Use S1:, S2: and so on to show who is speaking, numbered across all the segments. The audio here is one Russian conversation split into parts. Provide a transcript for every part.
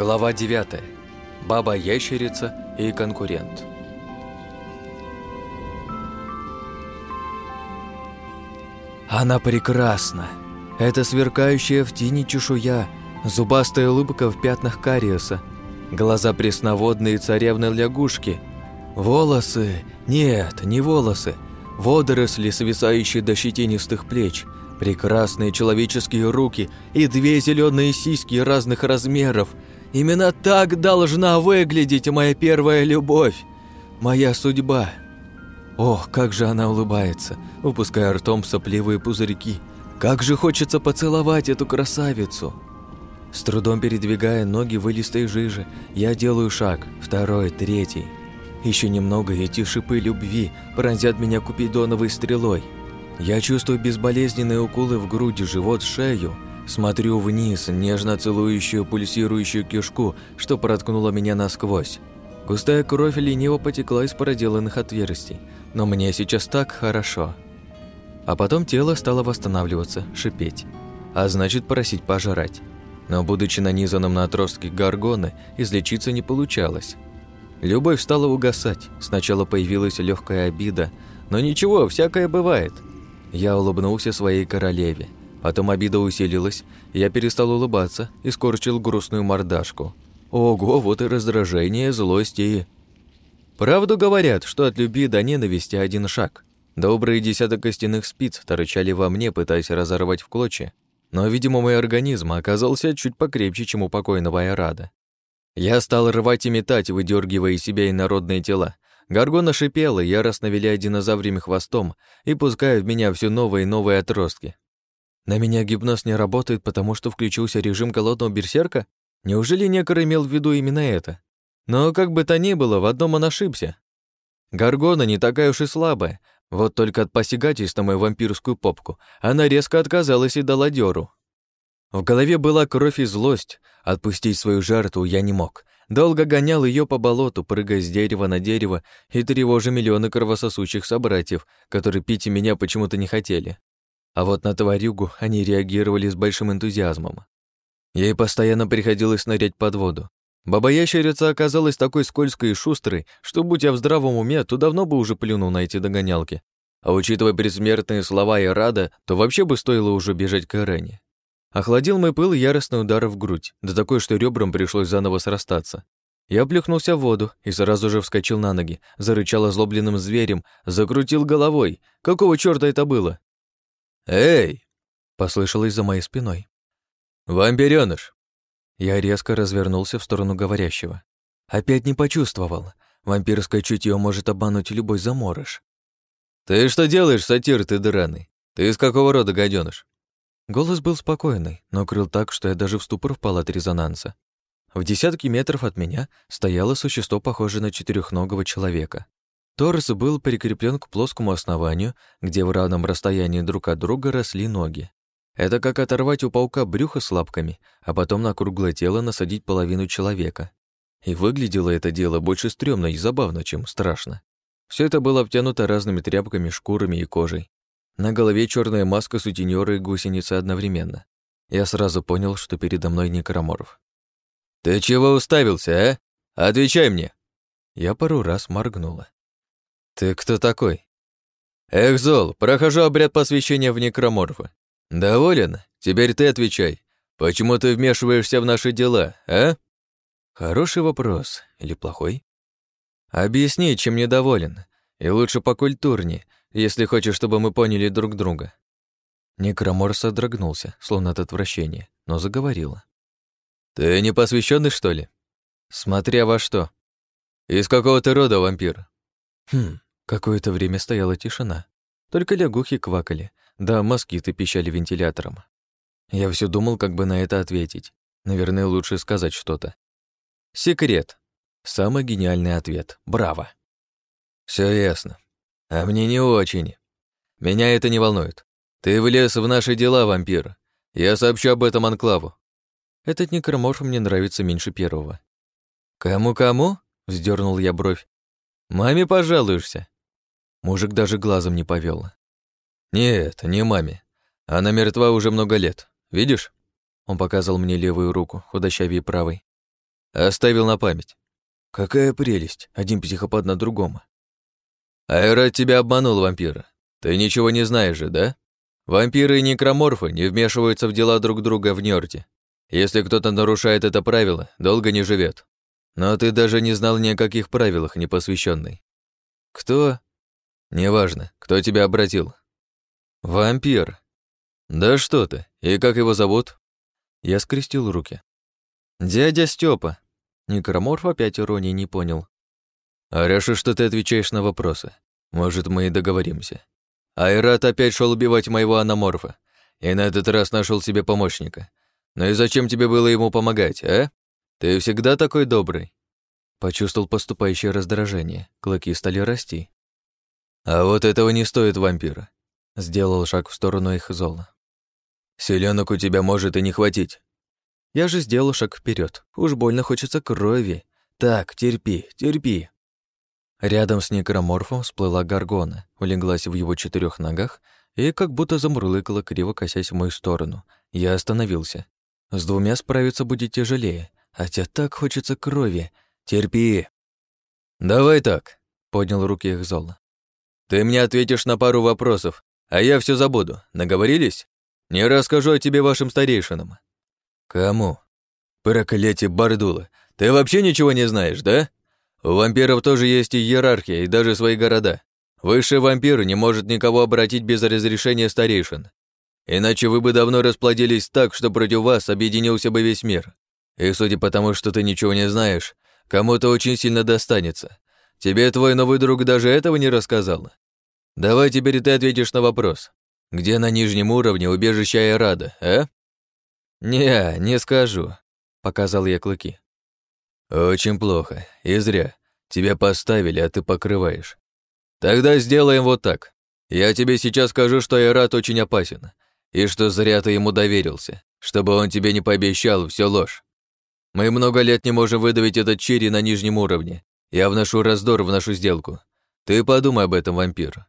S1: Глава 9. Баба-ящерица и конкурент. Она прекрасна. Это сверкающая в тени чешуя, зубастая улыбка в пятнах кариеса, глаза пресноводные царевны лягушки, волосы, нет, не волосы, водоросли, свисающие до щетинистых плеч, прекрасные человеческие руки и две зеленые сиськи разных размеров. Именно так должна выглядеть моя первая любовь, моя судьба. Ох, как же она улыбается, выпуская ртом сопливые пузырьки. Как же хочется поцеловать эту красавицу. С трудом передвигая ноги в илистой жиже, я делаю шаг, второй, третий. Еще немного, и эти шипы любви пронзят меня купидоновой стрелой. Я чувствую безболезненные уколы в груди, живот, шею. Смотрю вниз, нежно целующую пульсирующую кишку, что проткнула меня насквозь. Густая кровь лениво потекла из проделанных отверстий, но мне сейчас так хорошо. А потом тело стало восстанавливаться, шипеть. А значит, просить пожрать. Но, будучи нанизанным на отростки горгоны, излечиться не получалось. Любовь стала угасать. Сначала появилась легкая обида, но ничего, всякое бывает. Я улыбнулся своей королеве. Потом обида усилилась, я перестал улыбаться и скорчил грустную мордашку. Ого, вот и раздражение, злость и... Правду говорят, что от любви до ненависти один шаг. Добрые десяток костяных спиц торчали во мне, пытаясь разорвать в клочья. Но, видимо, мой организм оказался чуть покрепче, чем у покойного Айрада. Я стал рвать и метать, выдергивая из себя инородные тела. Гаргона шипела, яростно виляя динозаврьим хвостом и пуская в меня все новые и новые отростки. На меня гипноз не работает, потому что включился режим голодного берсерка? Неужели некор имел в виду именно это? Но как бы то ни было, в одном он ошибся. Гаргона не такая уж и слабая, вот только от посягательства мою вампирскую попку она резко отказалась и дала дёру. В голове была кровь и злость, отпустить свою жертву я не мог. Долго гонял ее по болоту, прыгая с дерева на дерево и тревожа миллионы кровососущих собратьев, которые пить меня почему-то не хотели. А вот на тварюгу они реагировали с большим энтузиазмом. Ей постоянно приходилось нырять под воду. Баба-ящерица оказалась такой скользкой и шустрой, что, будь я в здравом уме, то давно бы уже плюнул на эти догонялки. А учитывая предсмертные слова и рада, то вообще бы стоило уже бежать к Ирене. Охладил мой пыл яростный удар в грудь, да такой, что ребрам пришлось заново срастаться. Я плюхнулся в воду и сразу же вскочил на ноги, зарычал озлобленным зверем, закрутил головой. Какого чёрта это было? «Эй!» — послышалось за моей спиной. «Вампирёныш!» Я резко развернулся в сторону говорящего. Опять не почувствовал. Вампирское чутье может обмануть любой заморыш. «Ты что делаешь, сатир ты драный? Ты из какого рода гадёныш?» Голос был спокойный, но крыл так, что я даже в ступор впал от резонанса. В десятки метров от меня стояло существо, похожее на четырехногого человека. Торс был прикреплен к плоскому основанию, где в равном расстоянии друг от друга росли ноги. Это как оторвать у паука брюхо с лапками, а потом на круглое тело насадить половину человека. И выглядело это дело больше стрёмно и забавно, чем страшно. Все это было обтянуто разными тряпками, шкурами и кожей. На голове черная маска сутенёра и гусеницы одновременно. Я сразу понял, что передо мной некроморф. «Ты чего уставился, а? Отвечай мне!» Я пару раз моргнула. «Ты кто такой?» «Эх, Зол, прохожу обряд посвящения в некроморфа. «Доволен? Теперь ты отвечай. Почему ты вмешиваешься в наши дела, а?» «Хороший вопрос. Или плохой?» «Объясни, чем недоволен. И лучше покультурнее, если хочешь, чтобы мы поняли друг друга». Некромор содрогнулся, словно от отвращения, но заговорила. «Ты не посвященный, что ли?» «Смотря во что». «Из какого ты рода, вампир?» Хм, какое-то время стояла тишина. Только лягухи квакали, да москиты пищали вентилятором. Я все думал, как бы на это ответить. Наверное, лучше сказать что-то. Секрет. Самый гениальный ответ. Браво. Все ясно. А мне не очень. Меня это не волнует. Ты влез в наши дела, вампир. Я сообщу об этом Анклаву. Этот некроморф мне нравится меньше первого. Кому-кому? Вздернул я бровь. Маме пожалуешься. Мужик даже глазом не повел. «Нет, не маме. Она мертва уже много лет. Видишь?» Он показал мне левую руку, худощавее правой. Оставил на память. Какая прелесть, один психопат на другом. Айрат тебя обманул, вампира. Ты ничего не знаешь же, да? Вампиры и некроморфы не вмешиваются в дела друг друга в Нёрде. Если кто-то нарушает это правило, долго не живет. Но ты даже не знал ни о каких правилах, не посвященный. Кто? Неважно, кто тебя обратил. Вампир. Да что ты, и как его зовут? Я скрестил руки. Дядя Степа. Некроморф опять иронии не понял. А что ты отвечаешь на вопросы. Может, мы и договоримся. Айрат опять шел убивать моего аноморфа, и на этот раз нашел себе помощника. Ну и зачем тебе было ему помогать, а? Ты всегда такой добрый. Почувствовал поступающее раздражение. Клыки стали расти. А вот этого не стоит вампира. Сделал шаг в сторону их зола. Селенок у тебя может и не хватить. Я же сделал шаг вперед. Уж больно хочется крови. Так, терпи, терпи. Рядом с некроморфом всплыла горгона, улеглась в его четырех ногах и как будто замурлыкала, криво косясь в мою сторону. Я остановился. С двумя справиться будет тяжелее, хотя так хочется крови. Терпи. Давай так, поднял руки их зола. Ты мне ответишь на пару вопросов, а я все забуду. Наговорились? Не расскажу о тебе вашим старейшинам. Кому? Проклятие Бардула. Ты вообще ничего не знаешь, да? У вампиров тоже есть иерархия, и даже свои города. Высший вампир не может никого обратить без разрешения старейшин. Иначе вы бы давно расплодились так, что против вас объединился бы весь мир. И судя по тому, что ты ничего не знаешь, кому-то очень сильно достанется. Тебе твой новый друг даже этого не рассказал. Давай теперь ты ответишь на вопрос. Где на нижнем уровне убежище Айрада, а? Не, не скажу, показал я клыки. «Очень плохо. И зря. Тебя поставили, а ты покрываешь. Тогда сделаем вот так. Я тебе сейчас скажу, что Айрат очень опасен, и что зря ты ему доверился, чтобы он тебе не пообещал, все ложь. Мы много лет не можем выдавить этот чири на нижнем уровне. Я вношу раздор в нашу сделку. Ты подумай об этом, вампир».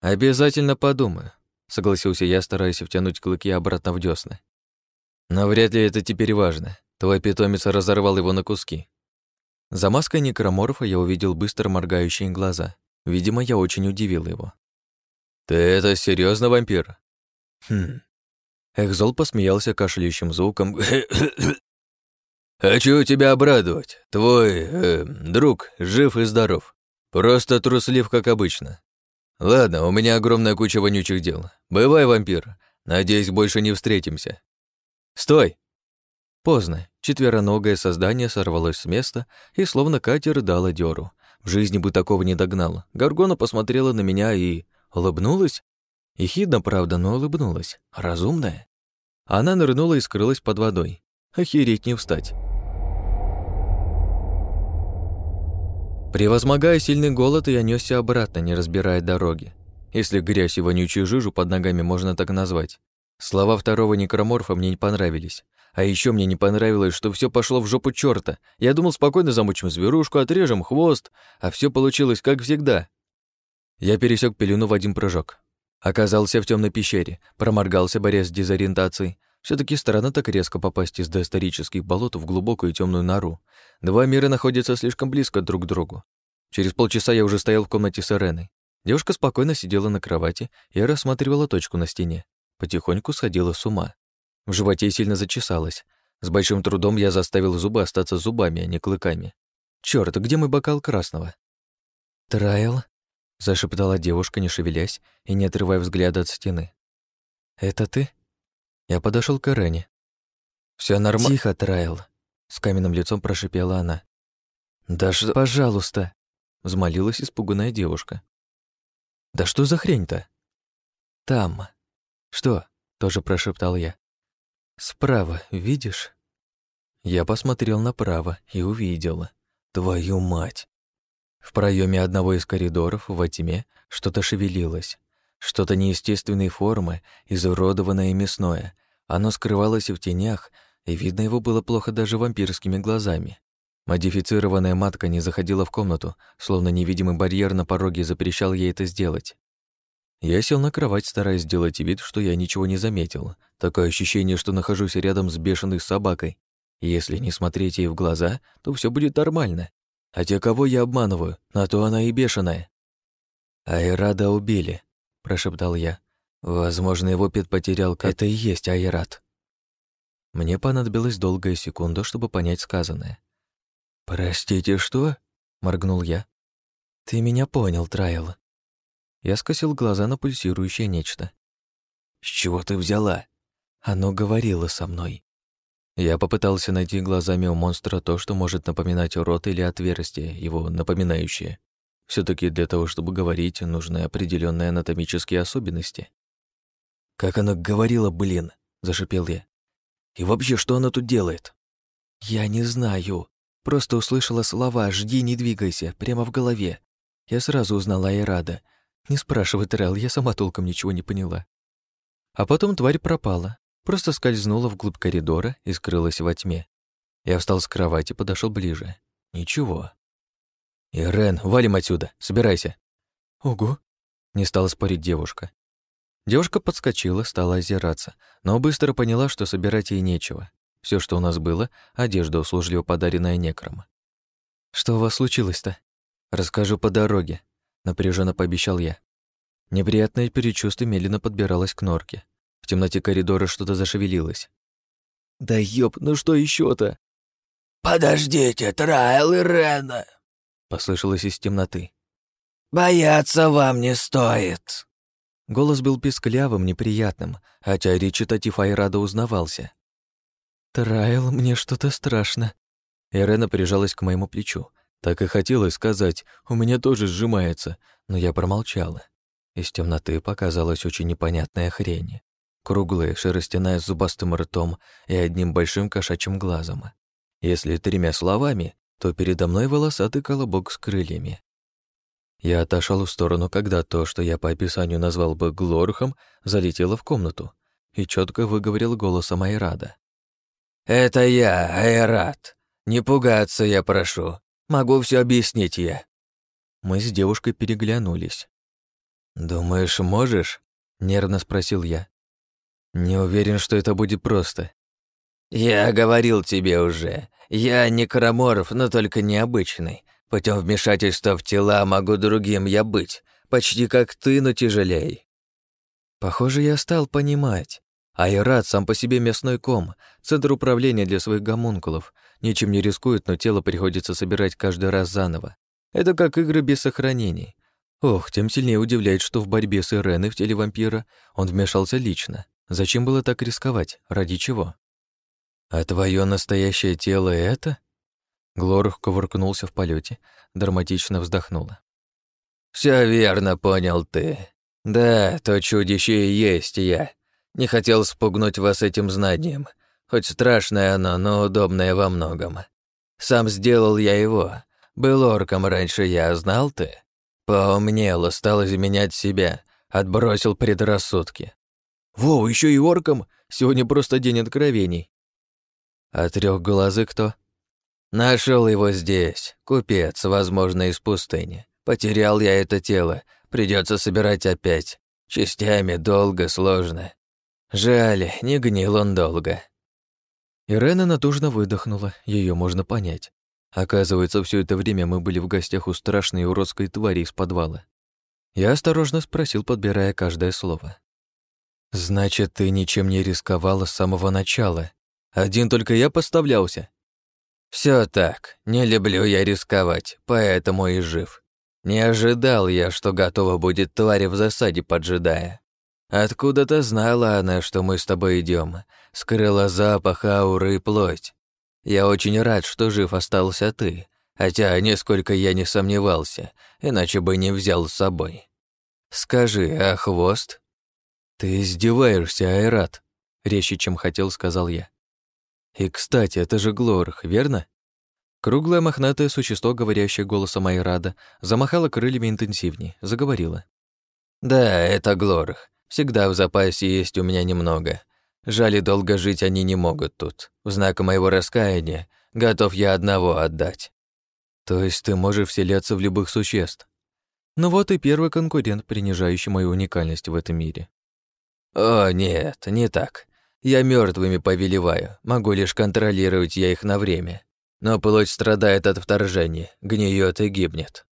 S1: «Обязательно подумаю», — согласился я, стараясь втянуть клыки обратно в дёсны. «Но вряд ли это теперь важно. Твой питомец разорвал его на куски. За маской некроморфа я увидел быстро моргающие глаза. Видимо, я очень удивил его. «Ты это серьезно, вампир?» «Хм...» Эхзол посмеялся кашляющим звуком. «Хочу тебя обрадовать. Твой э, друг жив и здоров. Просто труслив, как обычно. Ладно, у меня огромная куча вонючих дел. Бывай, вампир. Надеюсь, больше не встретимся. Стой!» Поздно. Четвероногое создание сорвалось с места и словно катер дало дёру. В жизни бы такого не догнала. Гаргона посмотрела на меня и... улыбнулась? Ехидно, правда, но улыбнулась. Разумная. Она нырнула и скрылась под водой. Охереть не встать. Превозмогая сильный голод, я нёсся обратно, не разбирая дороги. Если грязь и вонючую жижу под ногами можно так назвать. Слова второго некроморфа мне не понравились. А еще мне не понравилось, что все пошло в жопу черта. Я думал, спокойно замучим зверушку, отрежем хвост, а все получилось как всегда. Я пересек пелену в один прыжок. Оказался в темной пещере, проморгался, борясь с дезориентацией. Все таки странно так резко попасть из доисторических болот в глубокую темную нору. Два мира находятся слишком близко друг к другу. Через полчаса я уже стоял в комнате с Иреной. Девушка спокойно сидела на кровати и рассматривала точку на стене. Потихоньку сходила с ума. В животе сильно зачесалось. С большим трудом я заставил зубы остаться зубами, а не клыками. Чёрт, где мой бокал красного? «Трайл?» — зашептала девушка, не шевелясь и не отрывая взгляда от стены. «Это ты?» Я подошел к Ирене. Все нормально?» «Тихо, Трайл», — с каменным лицом прошипела она. «Да что, пожалуйста!» — взмолилась испуганная девушка. «Да что за хрень-то?» «Там». «Что?» — тоже прошептал я. «Справа, видишь?» Я посмотрел направо и увидел. Твою мать! В проеме одного из коридоров во тьме что-то шевелилось. Что-то неестественной формы, изуродованное и мясное. Оно скрывалось в тенях, и видно его было плохо даже вампирскими глазами. Модифицированная матка не заходила в комнату, словно невидимый барьер на пороге запрещал ей это сделать. Я сел на кровать, стараясь сделать вид, что я ничего не заметил. Такое ощущение, что нахожусь рядом с бешеной собакой. Если не смотреть ей в глаза, то все будет нормально. А те, кого я обманываю, на то она и бешеная. «Айрада убили», — прошептал я. «Возможно, его Пет потерял. Это и есть Айрат». Мне понадобилась долгая секунда, чтобы понять сказанное. «Простите, что?» — моргнул я. «Ты меня понял, Трайл». Я скосил глаза на пульсирующее нечто. «С чего ты взяла?» Оно говорило со мной. Я попытался найти глазами у монстра то, что может напоминать рот или отверстие, его напоминающее. Все таки для того, чтобы говорить, нужны определенные анатомические особенности. «Как оно говорило, блин!» — зашипел я. «И вообще, что оно тут делает?» «Я не знаю. Просто услышала слова «жди, не двигайся» прямо в голове. Я сразу узнала Айрада. Не спрашивай, Терел, я сама толком ничего не поняла. А потом тварь пропала, просто скользнула вглубь коридора и скрылась во тьме. Я встал с кровати, подошел ближе. Ничего. «Ирен, валим отсюда, собирайся». «Ого», — не стала спорить девушка. Девушка подскочила, стала озираться, но быстро поняла, что собирать ей нечего. Все, что у нас было, одежда, услужливо подаренная некром. «Что у вас случилось-то?» «Расскажу по дороге», — напряженно пообещал я. Неприятное предчувствие медленно подбиралось к норке. В темноте коридора что-то зашевелилось. «Да ёб, ну что еще то
S2: «Подождите, Трайл и Рена!»
S1: — послышалось из темноты.
S2: «Бояться вам не стоит!»
S1: Голос был писклявым, неприятным, хотя речи Татиф Айрада узнавался. «Трайл, мне что-то страшно». Ирена прижалась к моему плечу. Так и хотелось сказать, у меня тоже сжимается, но я промолчала. Из темноты показалась очень непонятная хрень. Круглая, шерстяная с зубастым ртом и одним большим кошачьим глазом. Если тремя словами, то передо мной волосатый колобок с крыльями. Я отошел в сторону, когда то, что я по описанию назвал бы Глорхом, залетело в комнату и четко выговорил голосом Айрада.
S2: «Это я, Айрат. Не пугаться я прошу. Могу все объяснить я».
S1: Мы с девушкой переглянулись. «Думаешь, можешь?» — нервно спросил я. «Не уверен, что это будет просто».
S2: «Я говорил тебе уже. Я некроморф, но только необычный. Путем вмешательства в тела могу другим я быть. Почти как ты, но тяжелей».
S1: Похоже, я стал понимать. Айрат сам по себе мясной ком, центр управления для своих гомункулов. Ничем не рискует, но тело приходится собирать каждый раз заново. Это как игры без сохранений. Ох, тем сильнее удивляет, что в борьбе с Иреной в теле вампира он вмешался лично. Зачем было так рисковать? Ради чего? А твое настоящее тело это? Глорух ковыркнулся в полете, драматично вздохнула.
S2: Все верно понял ты. Да, то чудище и есть я. Не хотел спугнуть вас этим знанием. Хоть страшное оно, но удобное во многом. Сам сделал я его. Был орком раньше я, знал ты? Поумнел, стал изменять себя, отбросил предрассудки.
S1: Во, еще и орком? Сегодня просто день откровений. А трехглазый кто?
S2: Нашел его здесь, купец, возможно, из пустыни. Потерял я это тело, придется собирать опять. Частями долго, сложно. Жаль, не гнил он долго.
S1: Ирена натужно выдохнула, ее можно понять. Оказывается, все это время мы были в гостях у страшной уродской твари из подвала. Я осторожно спросил, подбирая каждое слово. «Значит, ты ничем не рисковала с самого начала. Один только я поставлялся».
S2: Все так. Не люблю я рисковать, поэтому и жив. Не ожидал я, что готова будет тварь в засаде поджидая. Откуда-то знала она, что мы с тобой идем, скрыла запах, ауры и плоть. Я очень рад, что жив остался ты, хотя нисколько я не сомневался, иначе бы не взял с собой. Скажи, а хвост?
S1: Ты издеваешься, Айрат, резче, чем хотел, сказал я. И, кстати, это же Глорх, верно? Круглое мохнатое существо, говорящее голосом Айрада, замахало крыльями интенсивнее, заговорило.
S2: «Да, это Глорх. Всегда в запасе есть у меня немного. Жаль, долго жить они не могут тут. В знак моего раскаяния готов я одного отдать.
S1: То есть ты можешь вселяться в любых существ? Ну вот и первый конкурент, принижающий мою уникальность в этом мире.
S2: О, нет, не так. Я мертвыми повелеваю, могу лишь контролировать я их на время. Но плоть страдает от вторжения, гниет и гибнет.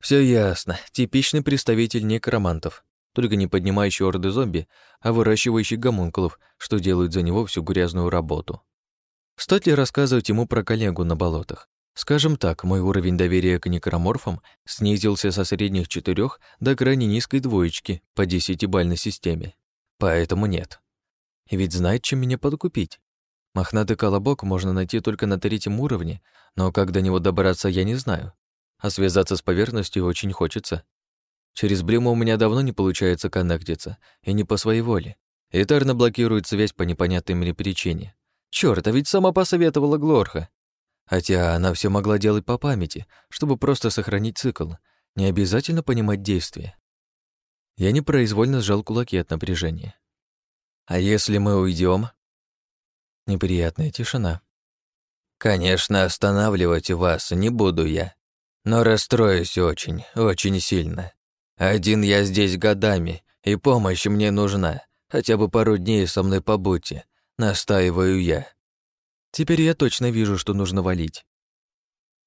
S1: Все ясно. Типичный представитель некромантов, только не поднимающий орды зомби, а выращивающий гомункулов, что делают за него всю грязную работу. Стоит ли рассказывать ему про коллегу на болотах? Скажем так, мой уровень доверия к некроморфам снизился со средних четырех до крайне низкой двоечки по десятибальной системе. Поэтому нет. И ведь знает, чем меня подкупить. Мохнатый колобок можно найти только на третьем уровне, но как до него добраться, я не знаю. А связаться с поверхностью очень хочется. Через Блима у меня давно не получается коннектиться, и не по своей воле. Этарно блокирует связь по непонятной мне причине. Чёрт, а ведь сама посоветовала Глорха. Хотя она все могла делать по памяти, чтобы просто сохранить цикл. Не обязательно понимать действия. Я непроизвольно сжал кулаки от напряжения. «А если мы уйдем? Неприятная тишина.
S2: «Конечно, останавливать вас не буду я, но расстроюсь очень, очень сильно. Один я здесь годами, и помощь мне нужна. Хотя бы пару дней со мной побудьте, настаиваю я.
S1: Теперь я точно вижу, что нужно валить.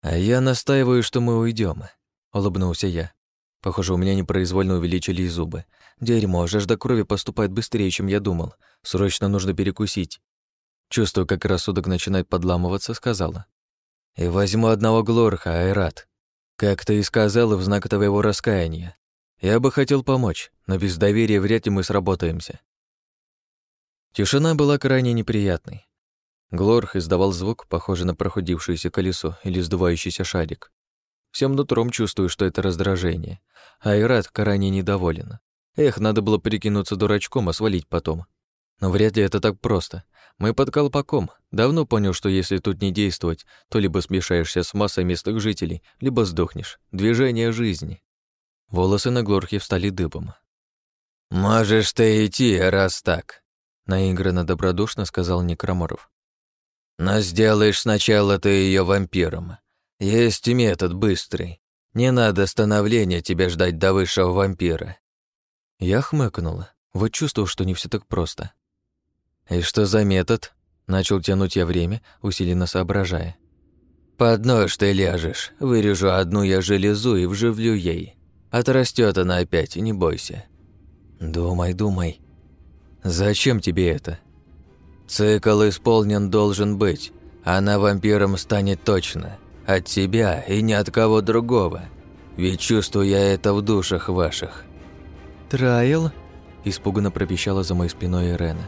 S1: А я настаиваю, что мы уйдем, улыбнулся я. Похоже, у меня непроизвольно увеличились зубы. Дерьмо, жажда крови поступает быстрее, чем я думал. Срочно нужно перекусить. Чувствую, как рассудок начинает подламываться, сказала. И возьму одного Глорха, Айрат. Как ты и сказала, в знак твоего раскаяния. Я бы хотел помочь, но без доверия вряд ли мы сработаемся. Тишина была крайне неприятной. Глорх издавал звук, похожий на прохудившееся колесо или сдувающийся шарик. Всем нутром чувствую, что это раздражение. Айрат крайне недоволен. Эх, надо было прикинуться дурачком, а свалить потом. Но вряд ли это так просто. Мы под колпаком. Давно понял, что если тут не действовать, то либо смешаешься с массой местных жителей, либо сдохнешь. Движение жизни. Волосы на Глорхе встали дыбом.
S2: «Можешь ты идти, раз так», —
S1: наигранно добродушно сказал Некроморов.
S2: Но сделаешь сначала ты ее вампиром. Есть метод быстрый. Не надо становления тебе ждать до высшего вампира.
S1: Я хмыкнула. Вот чувствовал, что не все так просто.
S2: И что за метод? Начал тянуть я время, усиленно соображая. Под нож ты ляжешь, вырежу одну я железу и вживлю ей. Отрастет она опять, не бойся.
S1: Думай, думай. Зачем тебе это?
S2: Цикл исполнен должен быть. Она вампиром станет точно. От тебя и ни от кого другого. Ведь чувствую я это в душах ваших».
S1: «Трайл?» – испуганно пропищала за моей спиной Ирена.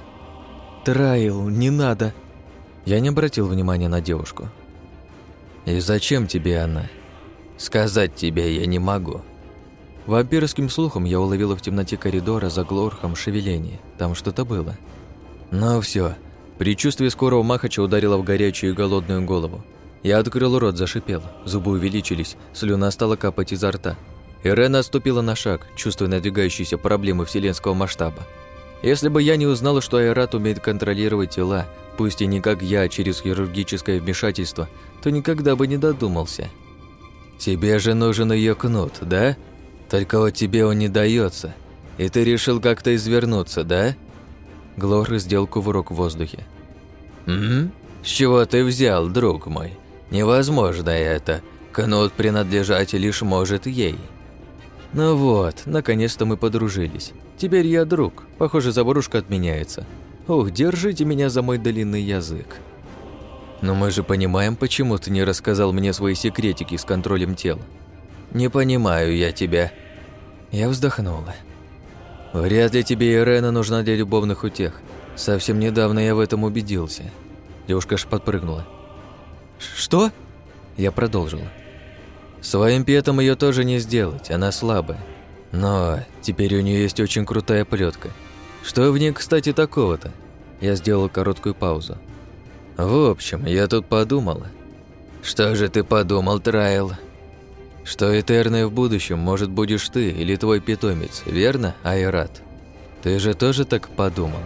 S1: «Трайл, не надо!» Я не обратил внимания на девушку.
S2: «И зачем тебе она? Сказать тебе я не могу».
S1: Вампирским слухом я уловила в темноте коридора за глорхом шевеление. Там что-то было. Ну все, Предчувствие скорого махача ударило в горячую и голодную голову. Я открыл рот, зашипел, зубы увеличились, слюна стала капать изо рта. Ирена отступила на шаг, чувствуя надвигающиеся проблемы вселенского масштаба. Если бы я не узнала, что Айрат умеет контролировать тела, пусть и не как я, через хирургическое вмешательство, то никогда бы не додумался.
S2: «Тебе же нужен ее кнут, да? Только вот тебе он не дается, и ты решил как-то извернуться, да?»
S1: Глор сделал кувырок в воздухе.
S2: «Угу. С чего ты взял, друг мой? Невозможно это. Кнут принадлежать лишь может ей».
S1: «Ну вот, наконец-то мы подружились. Теперь я друг. Похоже, заварушка отменяется. Ух, держите меня за мой длинный язык». «Но мы же понимаем, почему ты не рассказал мне свои секретики с контролем тела».
S2: «Не понимаю я тебя».
S1: Я вздохнула. Вряд ли тебе Ирена нужна для любовных утех. Совсем недавно я в этом убедился. Девушка аж подпрыгнула. Что? Я продолжила. Своим петом ее тоже не сделать, она слабая. Но теперь у нее есть очень крутая плетка. Что в ней, кстати, такого-то? Я сделал короткую паузу. В общем, я тут подумала.
S2: Что же ты подумал, Трайл?
S1: Что Этерной в будущем, может, будешь ты или твой питомец, верно, Айрат? Ты же тоже так подумал?»